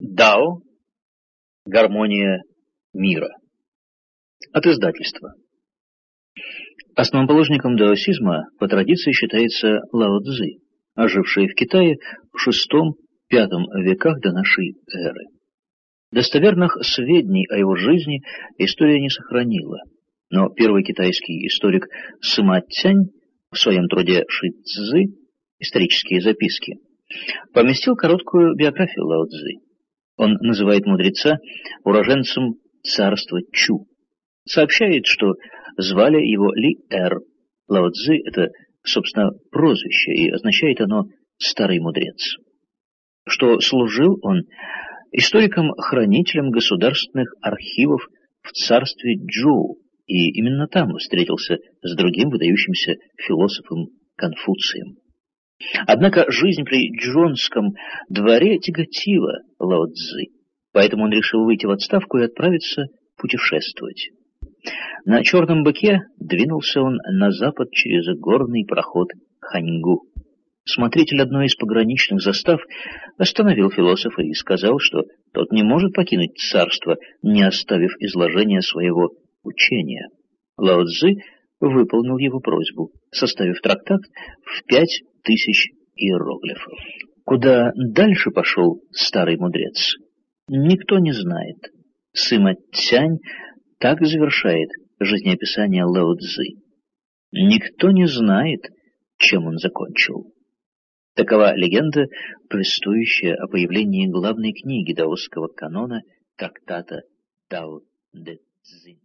Дао – гармония мира. От издательства. Основоположником даосизма по традиции считается Лао Цзи, оживший в Китае в VI-V веках до нашей эры. Достоверных сведений о его жизни история не сохранила, но первый китайский историк Сыма Цянь в своем труде Ши Цзы «Исторические записки» поместил короткую биографию Лао Цзи. Он называет мудреца уроженцем царства Чу. Сообщает, что звали его Ли Эр. Лао это, собственно, прозвище, и означает оно «старый мудрец». Что служил он историком-хранителем государственных архивов в царстве Джоу, и именно там встретился с другим выдающимся философом Конфуцием. Однако жизнь при Джонском дворе тяготила Лао Цзы, поэтому он решил выйти в отставку и отправиться путешествовать. На черном быке двинулся он на запад через горный проход Ханьгу. Смотритель одной из пограничных застав остановил философа и сказал, что тот не может покинуть царство, не оставив изложения своего учения. Лао Цзы выполнил его просьбу, составив трактат в пять тысяч иероглифов. Куда дальше пошел старый мудрец, никто не знает. Сыма Цянь так завершает жизнеописание Лао Цзы. Никто не знает, чем он закончил. Такова легенда, повествующая о появлении главной книги даосского канона трактата Дао Дэ Цзинь.